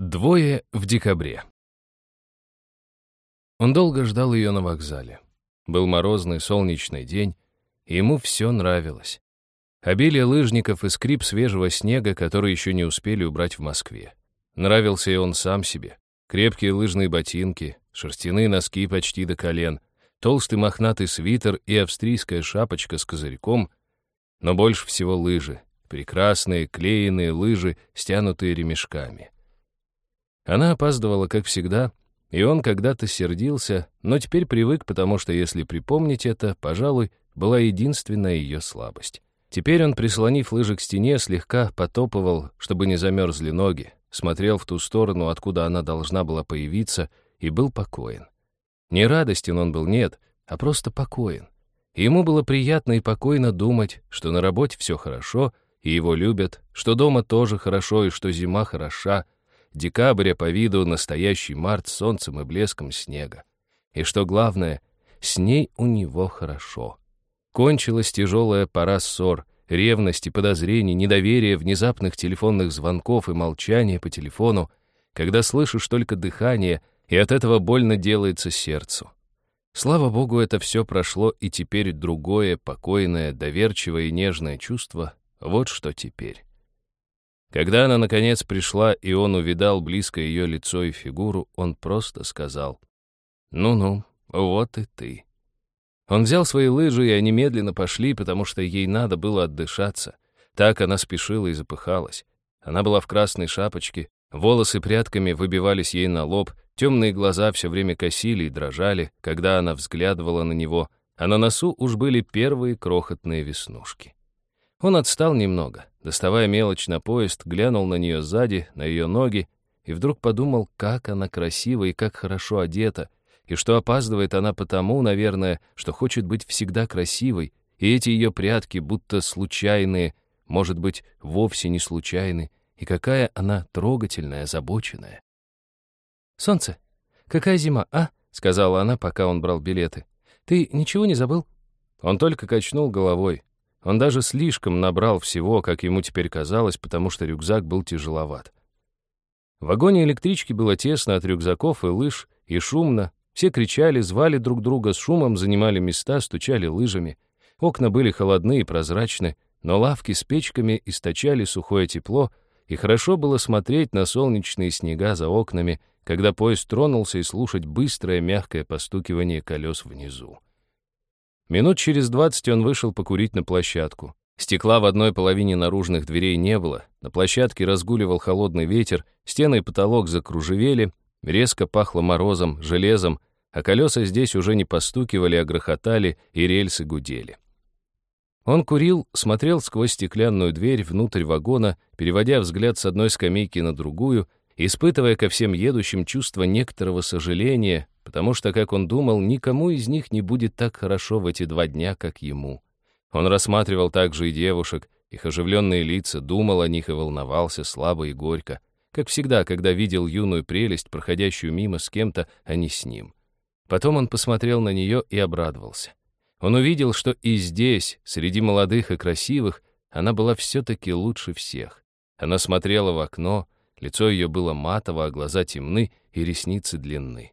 Двое в декабре. Он долго ждал ее на вокзале. Был морозный солнечный день, и ему все нравилось. Обилие лыжников и скрип свежего снега, который еще не успели убрать в Москве. Нравился и он сам себе. Крепкие лыжные ботинки, шерстяные носки почти до колен, толстый мохнатый свитер и австрийская шапочка с козырьком, но больше всего лыжи, прекрасные клееные лыжи, стянутые ремешками. Она опаздывала, как всегда, и он когда-то сердился, но теперь привык, потому что, если припомнить это, пожалуй, была единственная ее слабость. Теперь он, прислонив лыжи к стене, слегка потопывал, чтобы не замерзли ноги, смотрел в ту сторону, откуда она должна была появиться, и был покоен. Не радостен он был, нет, а просто покоен. Ему было приятно и покойно думать, что на работе все хорошо, и его любят, что дома тоже хорошо, и что зима хороша, Декабря по виду настоящий март с солнцем и блеском снега. И что главное, с ней у него хорошо. Кончилась тяжелая пора ссор, ревности, подозрений, недоверия, внезапных телефонных звонков и молчания по телефону, когда слышишь только дыхание, и от этого больно делается сердцу. Слава богу, это все прошло, и теперь другое, покойное, доверчивое и нежное чувство — вот что теперь. Когда она, наконец, пришла, и он увидал близко ее лицо и фигуру, он просто сказал, «Ну-ну, вот и ты». Он взял свои лыжи, и они медленно пошли, потому что ей надо было отдышаться. Так она спешила и запыхалась. Она была в красной шапочке, волосы прядками выбивались ей на лоб, темные глаза все время косили и дрожали, когда она взглядывала на него, а на носу уж были первые крохотные веснушки. Он отстал немного, доставая мелочь на поезд, глянул на нее сзади, на ее ноги, и вдруг подумал, как она красива и как хорошо одета, и что опаздывает она потому, наверное, что хочет быть всегда красивой, и эти ее прятки будто случайные, может быть, вовсе не случайны, и какая она трогательная, озабоченная. «Солнце, какая зима, а?» — сказала она, пока он брал билеты. «Ты ничего не забыл?» Он только качнул головой. Он даже слишком набрал всего, как ему теперь казалось, потому что рюкзак был тяжеловат. В вагоне электрички было тесно от рюкзаков и лыж, и шумно. Все кричали, звали друг друга с шумом, занимали места, стучали лыжами. Окна были холодны и прозрачны, но лавки с печками источали сухое тепло, и хорошо было смотреть на солнечные снега за окнами, когда поезд тронулся и слушать быстрое мягкое постукивание колес внизу. Минут через двадцать он вышел покурить на площадку. Стекла в одной половине наружных дверей не было, на площадке разгуливал холодный ветер, стены и потолок закружевели, резко пахло морозом, железом, а колеса здесь уже не постукивали, а грохотали, и рельсы гудели. Он курил, смотрел сквозь стеклянную дверь внутрь вагона, переводя взгляд с одной скамейки на другую, испытывая ко всем едущим чувство некоторого сожаления, потому что, как он думал, никому из них не будет так хорошо в эти два дня, как ему. Он рассматривал также и девушек, их оживленные лица, думал о них и волновался слабо и горько, как всегда, когда видел юную прелесть, проходящую мимо с кем-то, а не с ним. Потом он посмотрел на нее и обрадовался. Он увидел, что и здесь, среди молодых и красивых, она была все-таки лучше всех. Она смотрела в окно, лицо ее было матово, а глаза темны и ресницы длинны.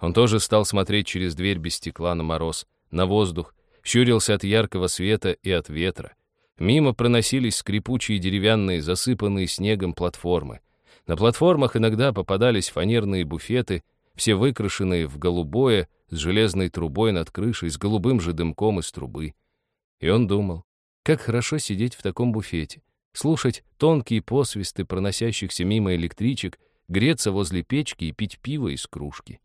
Он тоже стал смотреть через дверь без стекла на мороз, на воздух, щурился от яркого света и от ветра. Мимо проносились скрипучие деревянные, засыпанные снегом платформы. На платформах иногда попадались фанерные буфеты, все выкрашенные в голубое, с железной трубой над крышей, с голубым же дымком из трубы. И он думал, как хорошо сидеть в таком буфете, слушать тонкие посвисты проносящихся мимо электричек, греться возле печки и пить пиво из кружки.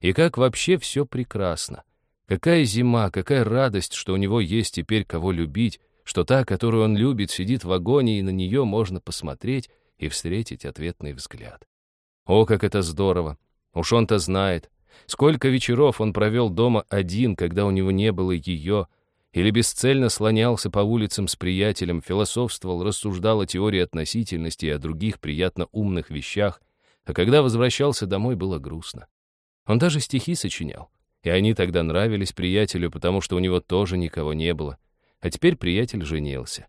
И как вообще все прекрасно. Какая зима, какая радость, что у него есть теперь кого любить, что та, которую он любит, сидит в вагоне, и на нее можно посмотреть и встретить ответный взгляд. О, как это здорово! Уж он-то знает. Сколько вечеров он провел дома один, когда у него не было ее, или бесцельно слонялся по улицам с приятелем, философствовал, рассуждал о теории относительности и о других приятно умных вещах, а когда возвращался домой, было грустно. Он даже стихи сочинял. И они тогда нравились приятелю, потому что у него тоже никого не было. А теперь приятель женился.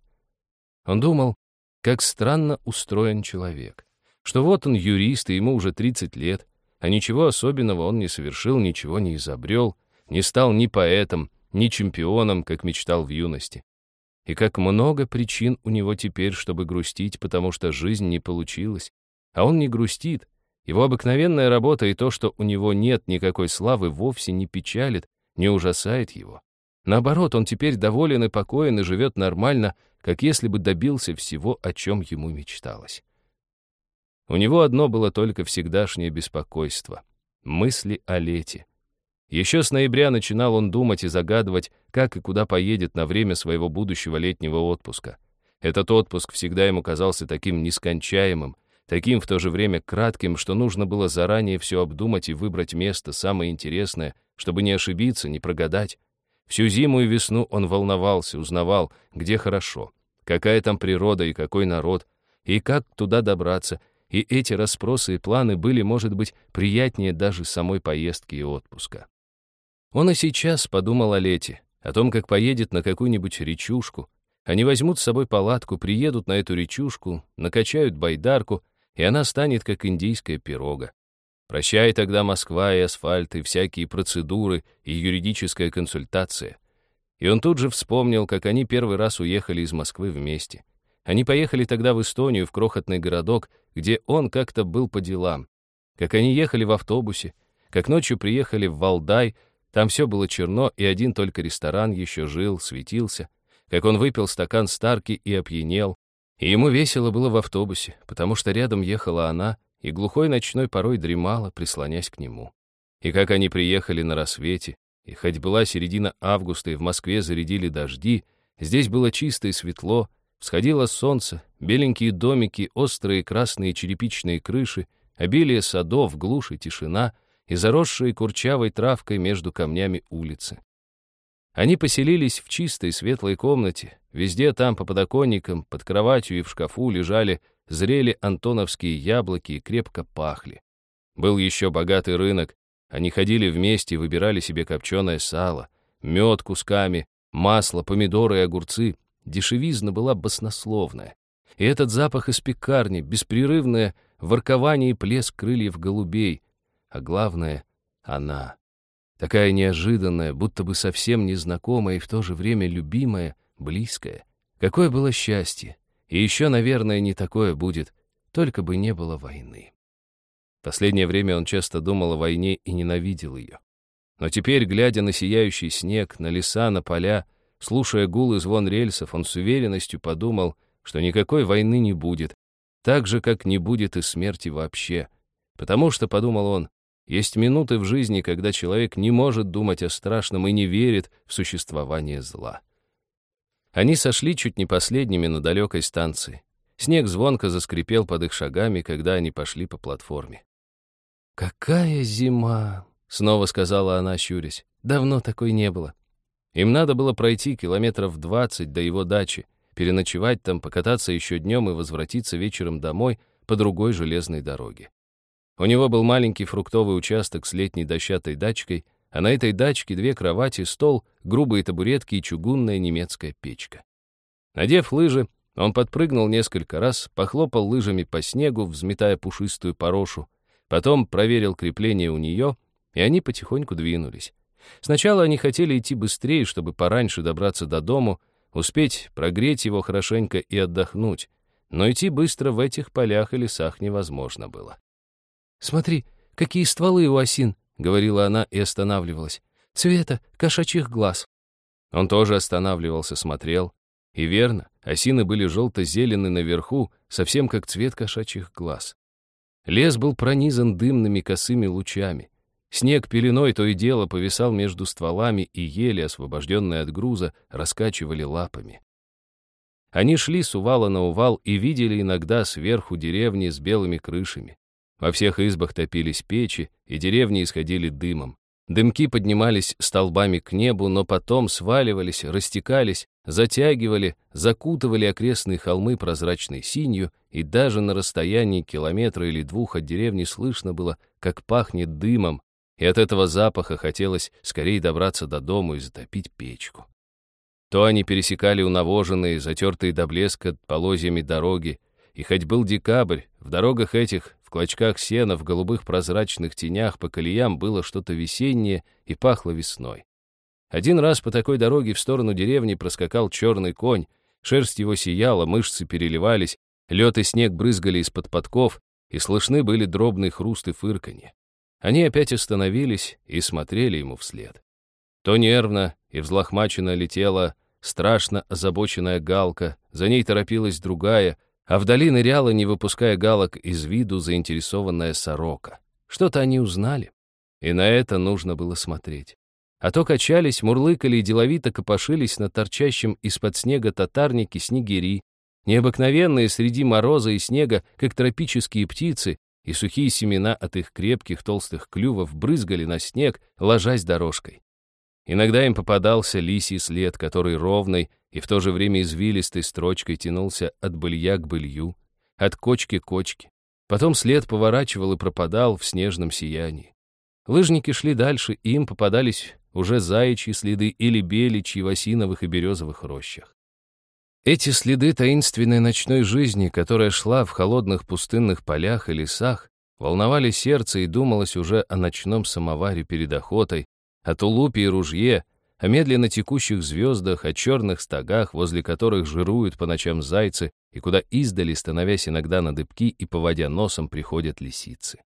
Он думал, как странно устроен человек. что вот он юрист, и ему уже 30 лет, а ничего особенного он не совершил, ничего не изобрел, не стал ни поэтом, ни чемпионом, как мечтал в юности. И как много причин у него теперь, чтобы грустить, потому что жизнь не получилась. А он не грустит. Его обыкновенная работа и то, что у него нет никакой славы, вовсе не печалит, не ужасает его. Наоборот, он теперь доволен и покоен и живет нормально, как если бы добился всего, о чем ему мечталось. У него одно было только всегдашнее беспокойство — мысли о лете. Еще с ноября начинал он думать и загадывать, как и куда поедет на время своего будущего летнего отпуска. Этот отпуск всегда ему казался таким нескончаемым, таким в то же время кратким, что нужно было заранее все обдумать и выбрать место самое интересное, чтобы не ошибиться, не прогадать. Всю зиму и весну он волновался, узнавал, где хорошо, какая там природа и какой народ, и как туда добраться, и эти расспросы и планы были, может быть, приятнее даже самой поездки и отпуска. Он и сейчас подумал о лете, о том, как поедет на какую-нибудь речушку. Они возьмут с собой палатку, приедут на эту речушку, накачают байдарку, и она станет как индийская пирога. Прощай тогда Москва и асфальт, и всякие процедуры, и юридическая консультация. И он тут же вспомнил, как они первый раз уехали из Москвы вместе. Они поехали тогда в Эстонию, в крохотный городок, где он как-то был по делам. Как они ехали в автобусе, как ночью приехали в Валдай, там все было черно, и один только ресторан еще жил, светился. Как он выпил стакан старки и опьянел. И ему весело было в автобусе, потому что рядом ехала она, и глухой ночной порой дремала, прислонясь к нему. И как они приехали на рассвете, и хоть была середина августа, и в Москве зарядили дожди, здесь было чисто и светло, всходило солнце, беленькие домики, острые красные черепичные крыши, обилие садов, глушь и тишина — и заросшие курчавой травкой между камнями улицы. Они поселились в чистой светлой комнате. Везде там по подоконникам, под кроватью и в шкафу лежали, зрели антоновские яблоки и крепко пахли. Был еще богатый рынок. Они ходили вместе, выбирали себе копченое сало, мед кусками, масло, помидоры и огурцы. Дешевизна была баснословная. И этот запах из пекарни, беспрерывное воркование и плеск крыльев голубей, а главное — она. Такая неожиданная, будто бы совсем незнакомая и в то же время любимая, близкая. Какое было счастье! И еще, наверное, не такое будет, только бы не было войны. Последнее время он часто думал о войне и ненавидел ее. Но теперь, глядя на сияющий снег, на леса, на поля, слушая гул и звон рельсов, он с уверенностью подумал, что никакой войны не будет, так же, как не будет и смерти вообще. Потому что, подумал он, есть минуты в жизни, когда человек не может думать о страшном и не верит в существование зла. Они сошли чуть не последними на далекой станции. Снег звонко заскрипел под их шагами, когда они пошли по платформе. «Какая зима!» — снова сказала она, щурясь. «Давно такой не было». Им надо было пройти километров двадцать до его дачи, переночевать там, покататься еще днем и возвратиться вечером домой по другой железной дороге. У него был маленький фруктовый участок с летней дощатой дачкой, а на этой дачке две кровати, стол, грубые табуретки и чугунная немецкая печка. Надев лыжи, он подпрыгнул несколько раз, похлопал лыжами по снегу, взметая пушистую порошу, потом проверил крепление у нее, и они потихоньку двинулись. Сначала они хотели идти быстрее, чтобы пораньше добраться до дому, успеть прогреть его хорошенько и отдохнуть, но идти быстро в этих полях и лесах невозможно было. «Смотри, какие стволы у осин!» — говорила она и останавливалась. «Цвета кошачьих глаз». Он тоже останавливался, смотрел. И верно, осины были желто-зелены наверху, совсем как цвет кошачьих глаз. Лес был пронизан дымными косыми лучами. Снег пеленой то и дело повисал между стволами, и ели, освобожденные от груза, раскачивали лапами. Они шли с увала на увал и видели иногда сверху деревни с белыми крышами. Во всех избах топились печи, и деревни исходили дымом. Дымки поднимались столбами к небу, но потом сваливались, растекались, затягивали, закутывали окрестные холмы прозрачной синью, и даже на расстоянии километра или двух от деревни слышно было, как пахнет дымом, и от этого запаха хотелось скорее добраться до дому и затопить печку. То они пересекали унавоженные, затертые до блеска полозьями дороги, И хоть был декабрь, в дорогах этих, в клочках сена, в голубых прозрачных тенях по колеям было что-то весеннее и пахло весной. Один раз по такой дороге в сторону деревни проскакал черный конь, шерсть его сияла, мышцы переливались, лед и снег брызгали из-под подков, и слышны были дробный хруст и фырканье. Они опять остановились и смотрели ему вслед. То нервно и взлохмаченно летела страшно озабоченная галка, за ней торопилась другая, а вдали ныряла, не выпуская галок из виду, заинтересованная сорока. Что-то они узнали, и на это нужно было смотреть. А то качались, мурлыкали и деловито копошились на торчащем из-под снега татарнике снегири, необыкновенные среди мороза и снега, как тропические птицы, и сухие семена от их крепких толстых клювов брызгали на снег, ложась дорожкой. Иногда им попадался лисий след, который ровной и в то же время извилистой строчкой тянулся от былья к былью, от кочки к кочке. Потом след поворачивал и пропадал в снежном сиянии. Лыжники шли дальше, и им попадались уже заячьи следы или беличьи в осиновых и березовых рощах. Эти следы таинственной ночной жизни, которая шла в холодных пустынных полях и лесах, волновали сердце и думалось уже о ночном самоваре перед охотой, о тулупе и ружье, о медленно текущих звездах, о черных стогах, возле которых жируют по ночам зайцы, и куда издали, становясь иногда на дыбки и поводя носом, приходят лисицы.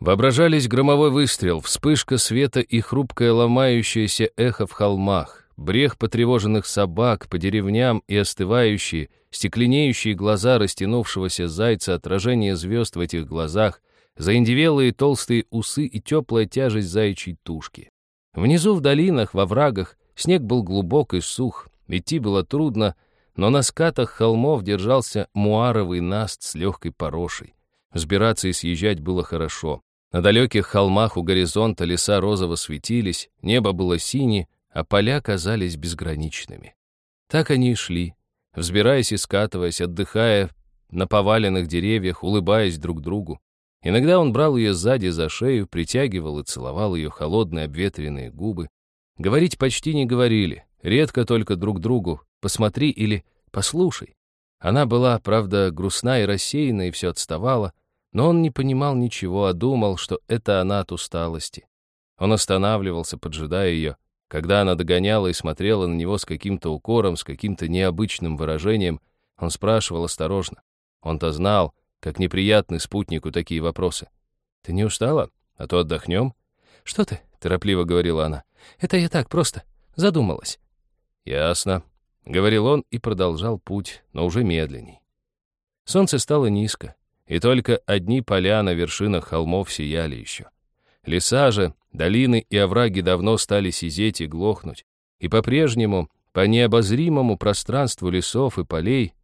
Воображались громовой выстрел, вспышка света и хрупкое ломающееся эхо в холмах, брех потревоженных собак по деревням и остывающие, стекленеющие глаза растянувшегося зайца, отражение звезд в этих глазах, заиндевелые толстые усы и теплая тяжесть заячьей тушки. Внизу в долинах, во врагах, снег был глубок и сух, идти было трудно, но на скатах холмов держался муаровый наст с легкой порошей. Взбираться и съезжать было хорошо. На далеких холмах у горизонта леса розово светились, небо было синее, а поля казались безграничными. Так они и шли, взбираясь и скатываясь, отдыхая на поваленных деревьях, улыбаясь друг другу. Иногда он брал ее сзади за шею, притягивал и целовал ее холодные обветренные губы. Говорить почти не говорили, редко только друг другу «посмотри» или «послушай». Она была, правда, грустна и рассеяна, и все отставала, но он не понимал ничего, а думал, что это она от усталости. Он останавливался, поджидая ее, когда она догоняла и смотрела на него с каким-то укором, с каким-то необычным выражением, он спрашивал осторожно. Он-то знал, как неприятны спутнику такие вопросы. «Ты не устала? А то отдохнем?» «Что ты?» — торопливо говорила она. «Это я так просто. Задумалась». «Ясно», — говорил он и продолжал путь, но уже медленней. Солнце стало низко и только одни поля на вершинах холмов сияли еще. Леса же, долины и овраги давно стали сизеть и глохнуть, и по-прежнему по необозримому пространству лесов и полей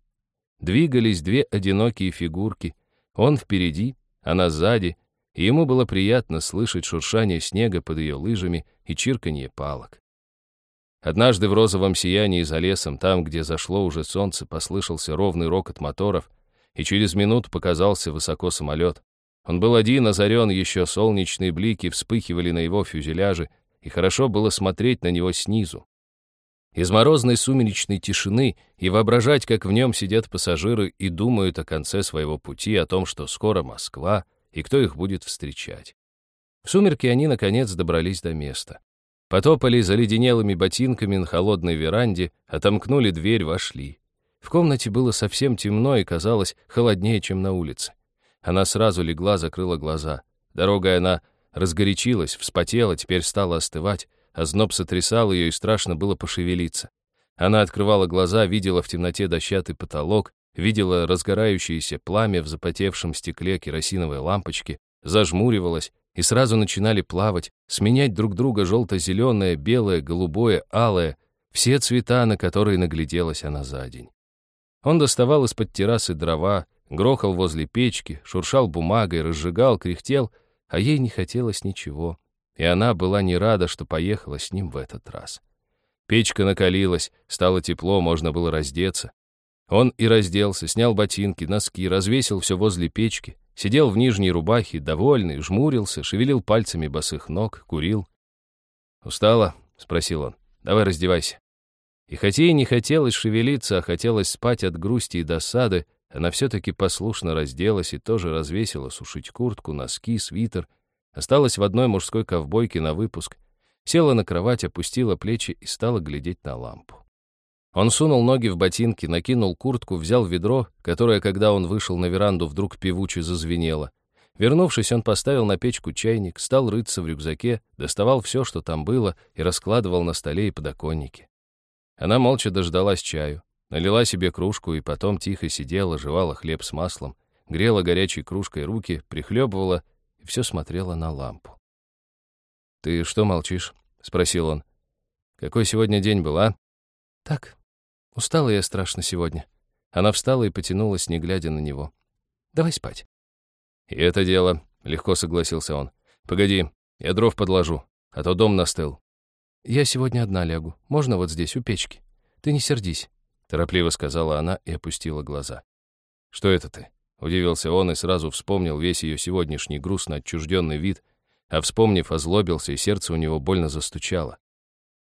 двигались две одинокие фигурки, он впереди, она сзади, и ему было приятно слышать шуршание снега под ее лыжами и чирканье палок. Однажды в розовом сиянии за лесом, там, где зашло уже солнце, послышался ровный рокот моторов, и через минуту показался высоко самолет. Он был один, озарен, еще солнечные блики вспыхивали на его фюзеляже, и хорошо было смотреть на него снизу. Из морозной сумеречной тишины и воображать, как в нем сидят пассажиры и думают о конце своего пути, о том, что скоро Москва, и кто их будет встречать. В сумерки они, наконец, добрались до места. Потопали заледенелыми ботинками на холодной веранде, отомкнули дверь, вошли. В комнате было совсем темно и казалось холоднее, чем на улице. Она сразу легла, закрыла глаза. Дорогой она разгорячилась, вспотела, теперь стала остывать, а зноб сотрясал ее, и страшно было пошевелиться. Она открывала глаза, видела в темноте дощатый потолок, видела разгорающееся пламя в запотевшем стекле керосиновой лампочки, зажмуривалась, и сразу начинали плавать, сменять друг друга желто-зеленое, белое, голубое, алое, все цвета, на которые нагляделась она за день. Он доставал из-под террасы дрова, грохал возле печки, шуршал бумагой, разжигал, кряхтел, а ей не хотелось ничего, и она была не рада, что поехала с ним в этот раз. Печка накалилась, стало тепло, можно было раздеться. Он и разделся, снял ботинки, носки, развесил все возле печки, сидел в нижней рубахе, довольный, жмурился, шевелил пальцами босых ног, курил. «Устала?» — спросил он. «Давай раздевайся». И хотя ей не хотелось шевелиться, а хотелось спать от грусти и досады, она все-таки послушно разделась и тоже развесила сушить куртку, носки, свитер, осталась в одной мужской ковбойке на выпуск, села на кровать, опустила плечи и стала глядеть на лампу. Он сунул ноги в ботинки, накинул куртку, взял ведро, которое, когда он вышел на веранду, вдруг певуче зазвенело. Вернувшись, он поставил на печку чайник, стал рыться в рюкзаке, доставал все, что там было, и раскладывал на столе и подоконнике. Она молча дождалась чаю, налила себе кружку и потом тихо сидела, жевала хлеб с маслом, грела горячей кружкой руки, прихлебывала все смотрела на лампу. «Ты что молчишь?» — спросил он. «Какой сегодня день был, а?» «Так, устала я страшно сегодня». Она встала и потянулась, не глядя на него. «Давай спать». «И это дело», — легко согласился он. «Погоди, я дров подложу, а то дом настыл». «Я сегодня одна лягу. Можно вот здесь, у печки? Ты не сердись», — торопливо сказала она и опустила глаза. «Что это ты?» — удивился он и сразу вспомнил весь ее сегодняшний грустно отчужденный вид, а вспомнив, озлобился, и сердце у него больно застучало.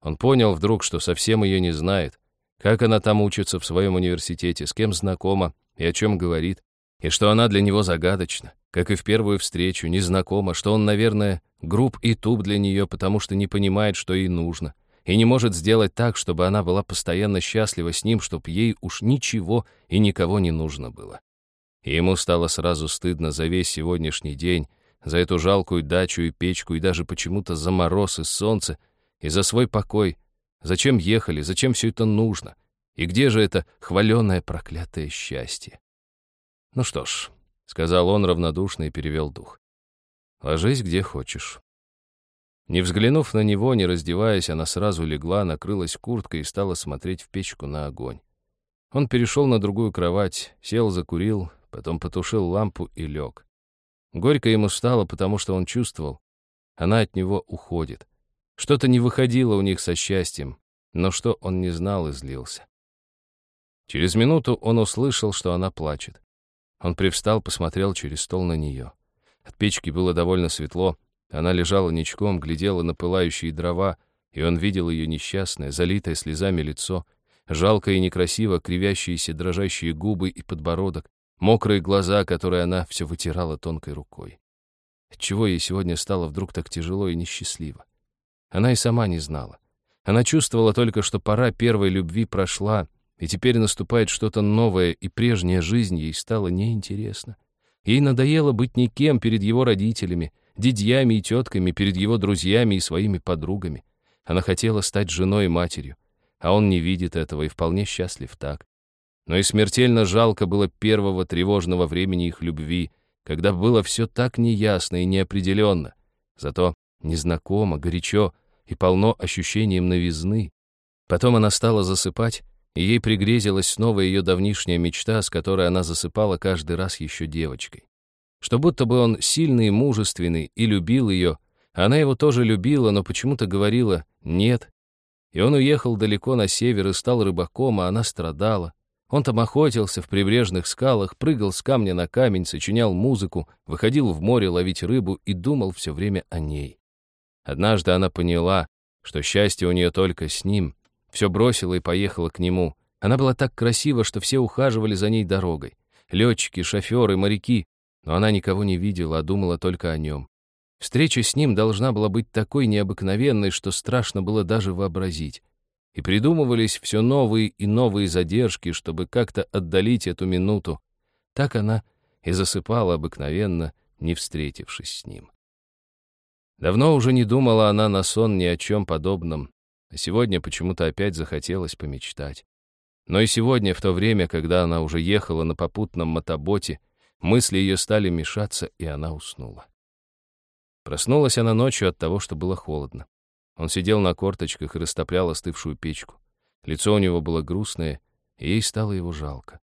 Он понял вдруг, что совсем ее не знает, как она там учится в своем университете, с кем знакома и о чем говорит, и что она для него загадочна, как и в первую встречу, незнакома, что он, наверное, груб и туп для нее, потому что не понимает, что ей нужно, и не может сделать так, чтобы она была постоянно счастлива с ним, чтобы ей уж ничего и никого не нужно было. И ему стало сразу стыдно за весь сегодняшний день, за эту жалкую дачу и печку, и даже почему-то за мороз и солнце, и за свой покой. Зачем ехали, зачем все это нужно? И где же это хваленое проклятое счастье? Ну что ж, — сказал он равнодушно и перевел дух. Ложись где хочешь. Не взглянув на него, не раздеваясь, она сразу легла, накрылась курткой и стала смотреть в печку на огонь. Он перешел на другую кровать, сел, закурил, потом потушил лампу и лег. Горько ему стало, потому что он чувствовал, она от него уходит. Что-то не выходило у них со счастьем, но что он не знал и злился. Через минуту он услышал, что она плачет. Он привстал, посмотрел через стол на нее. От печки было довольно светло. Она лежала ничком, глядела на пылающие дрова, и он видел ее несчастное, залитое слезами лицо, жалкое и некрасиво кривящиеся дрожащие губы и подбородок, мокрые глаза, которые она все вытирала тонкой рукой. Отчего ей сегодня стало вдруг так тяжело и несчастливо? Она и сама не знала. Она чувствовала только, что пора первой любви прошла, и теперь наступает что-то новое, и прежняя жизнь ей стала неинтересна. Ей надоело быть никем перед его родителями, дядьями и тетками, перед его друзьями и своими подругами. Она хотела стать женой и матерью, а он не видит этого и вполне счастлив так. Но и смертельно жалко было первого тревожного времени их любви, когда было все так неясно и неопределенно, зато незнакомо, горячо и полно ощущением новизны. Потом она стала засыпать, и ей пригрезилась снова ее давнишняя мечта, с которой она засыпала каждый раз еще девочкой. Что будто бы он сильный и мужественный и любил ее, она его тоже любила, но почему-то говорила «нет». И он уехал далеко на север и стал рыбаком, а она страдала. Он там охотился в прибрежных скалах, прыгал с камня на камень, сочинял музыку, выходил в море ловить рыбу и думал все время о ней. Однажды она поняла, что счастье у нее только с ним, все бросила и поехала к нему. Она была так красива, что все ухаживали за ней дорогой. Летчики, шоферы, моряки. Но она никого не видела, а думала только о нем. Встреча с ним должна была быть такой необыкновенной, что страшно было даже вообразить. И придумывались все новые и новые задержки, чтобы как-то отдалить эту минуту. Так она и засыпала обыкновенно, не встретившись с ним. Давно уже не думала она на сон ни о чем подобном, а сегодня почему-то опять захотелось помечтать. Но и сегодня, в то время, когда она уже ехала на попутном мотоботе, мысли ее стали мешаться, и она уснула. Проснулась она ночью от того, что было холодно. Он сидел на корточках и растоплял остывшую печку. Лицо у него было грустное, и ей стало его жалко.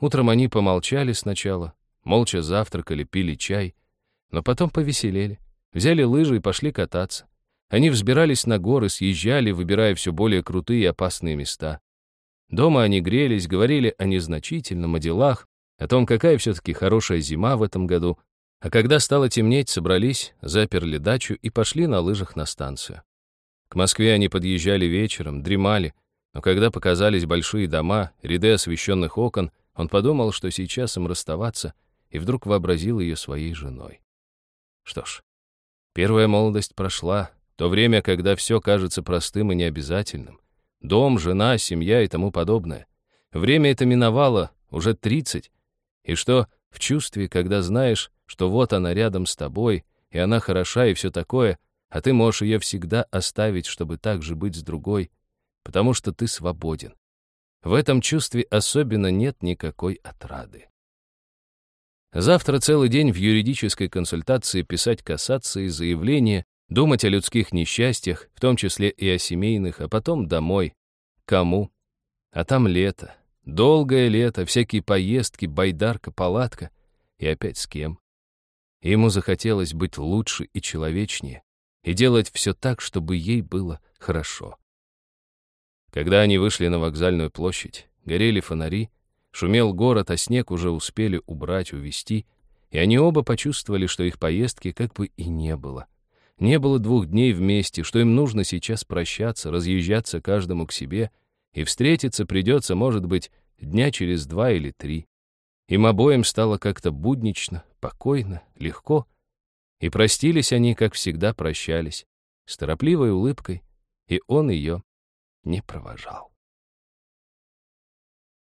Утром они помолчали сначала, молча завтракали, пили чай, но потом повеселели, взяли лыжи и пошли кататься. Они взбирались на горы, съезжали, выбирая все более крутые и опасные места. Дома они грелись, говорили о незначительном, о делах, о том, какая все-таки хорошая зима в этом году. А когда стало темнеть, собрались, заперли дачу и пошли на лыжах на станцию. К Москве они подъезжали вечером, дремали, Но когда показались большие дома, ряды освещенных окон, он подумал, что сейчас им расставаться, и вдруг вообразил ее своей женой. Что ж, первая молодость прошла, то время, когда все кажется простым и необязательным. Дом, жена, семья и тому подобное. Время это миновало, уже тридцать. И что в чувстве, когда знаешь, что вот она рядом с тобой, и она хороша, и все такое, а ты можешь ее всегда оставить, чтобы так же быть с другой, потому что ты свободен. В этом чувстве особенно нет никакой отрады. Завтра целый день в юридической консультации писать кассации, заявления, думать о людских несчастьях, в том числе и о семейных, а потом домой. Кому? А там лето. Долгое лето, всякие поездки, байдарка, палатка. И опять с кем? Ему захотелось быть лучше и человечнее, и делать все так, чтобы ей было хорошо. Когда они вышли на вокзальную площадь, горели фонари, шумел город, а снег уже успели убрать, увести, и они оба почувствовали, что их поездки как бы и не было. Не было двух дней вместе, что им нужно сейчас прощаться, разъезжаться каждому к себе, и встретиться придется, может быть, дня через два или три. Им обоим стало как-то буднично, покойно, легко, и простились они, как всегда прощались, с торопливой улыбкой, и он ее не провожал.